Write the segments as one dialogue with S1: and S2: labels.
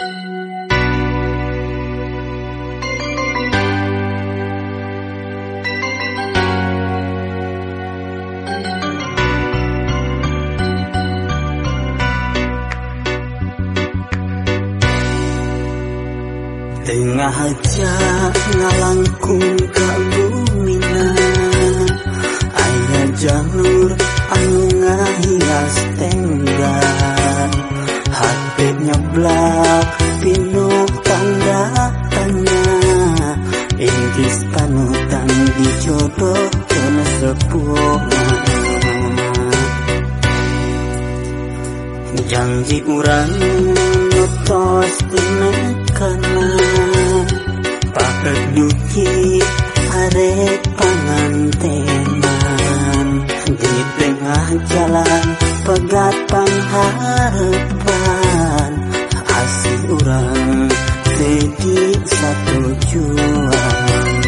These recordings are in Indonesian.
S1: Tengah jalan langkung nyeblak pinuh tangga tanya Inggris panutan dijodoh kena sepuh. Janji urang nutos tinekana. Paket duki arek pangantenan Di tengah jalan pegat pengharapan Asih urang tegi satu juang.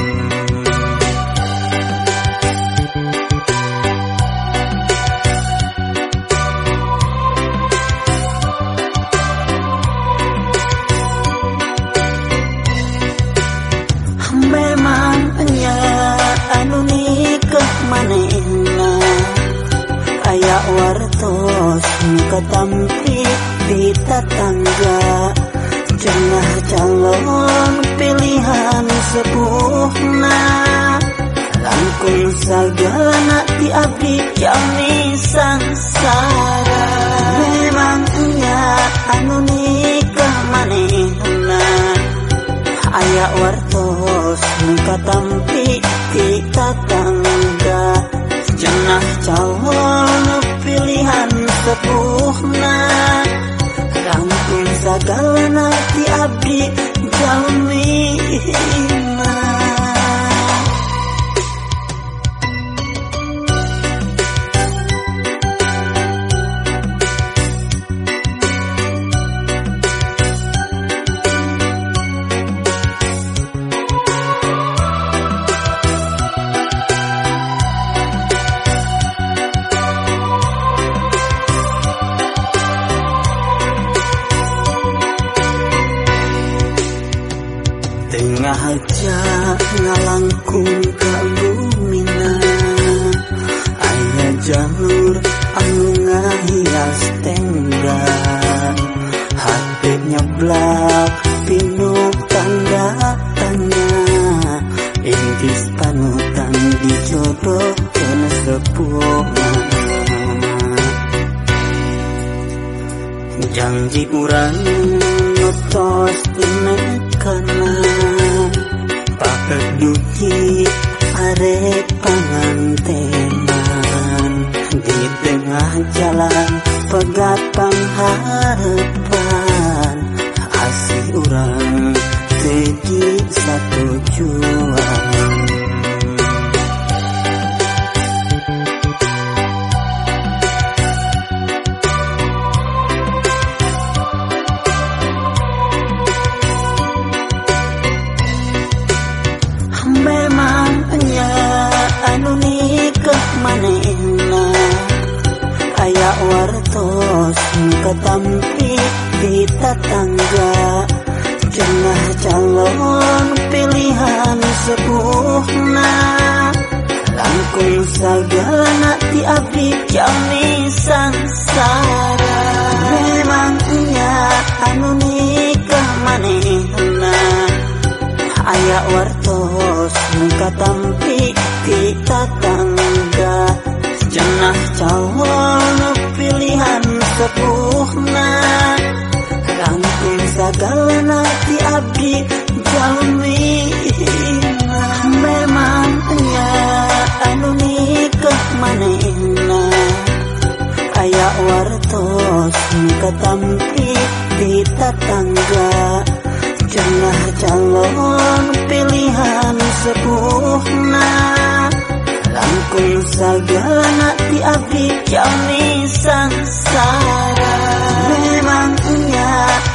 S1: Memangnya anu nikah manehna Aya wartos muka tampi di tetangga. Cenah calon pilihan sepuhna Langkung sagana di abdi jami sangsara Memangnya anu nikah manehna Aya wartos muka tampi kita tangga Cenah calon pilihan sepuhna segala nanti abdi Tengah aja ngalangkung ka lumina Ayah jalur anu ngahias tengga Hati nyeblak pinuh tangga tanya. Inggris panutan dijodoh kena sepuh Janji urang nutos tinekana duki are pangantenan di tengah jalan pegat pangharepan asih urang segi satu juang wartos muka tampi di tetangga. Cenah calon pilihan sepuhna Langkung sagana di abdi jami sangsara. Memangnya anu nikah manehna. Aya wartos muka tampi kita tangga Cenah calon wartos muka tampi di tetangga. Cenah calon pilihan sepuhna Langkung sagana di abdi jami sangsara. Memangnya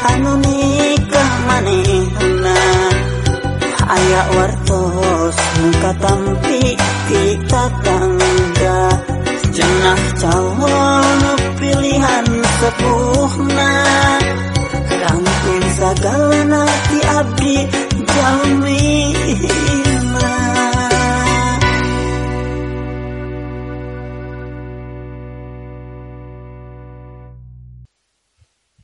S1: anu nikah manehna Aya wartos muka tampi kita tangga Cenah calon Happy.